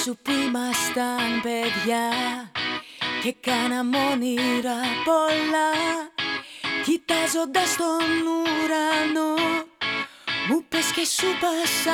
Θυμήσου που ήμασταν παιδιά. Και κάναμε όνειρα πολλά. Κοιτάζοντας τον ουρανό μου πες και σου πας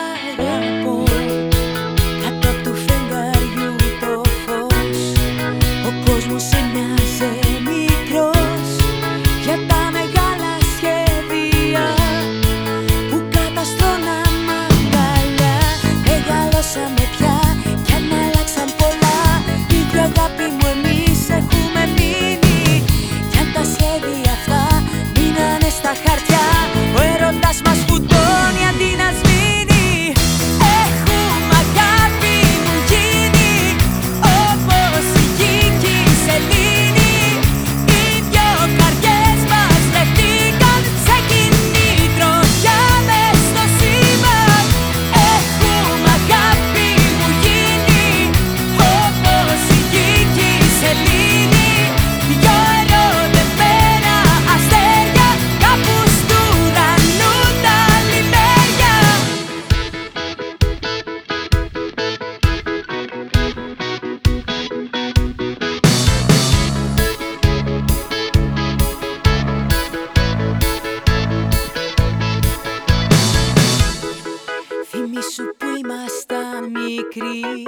ήμασταν μικροί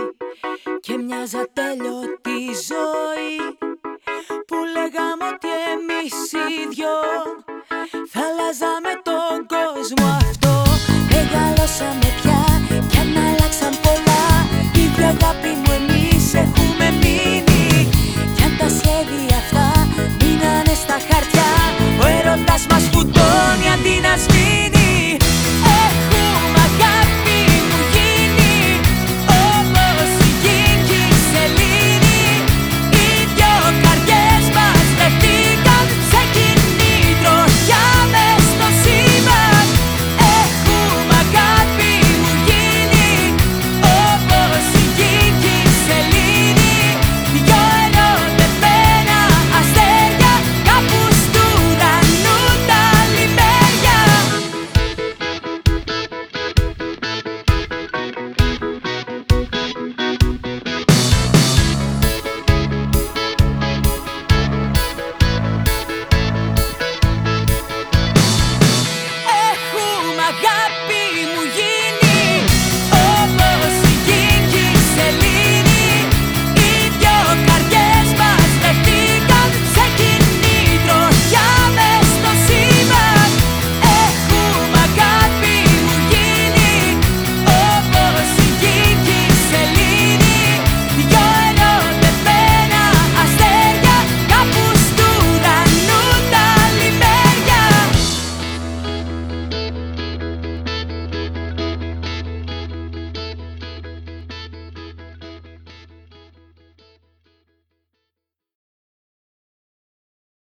και μοιάζα τέλειωτη ζωή που λέγαμε ότι εμείς οι δυο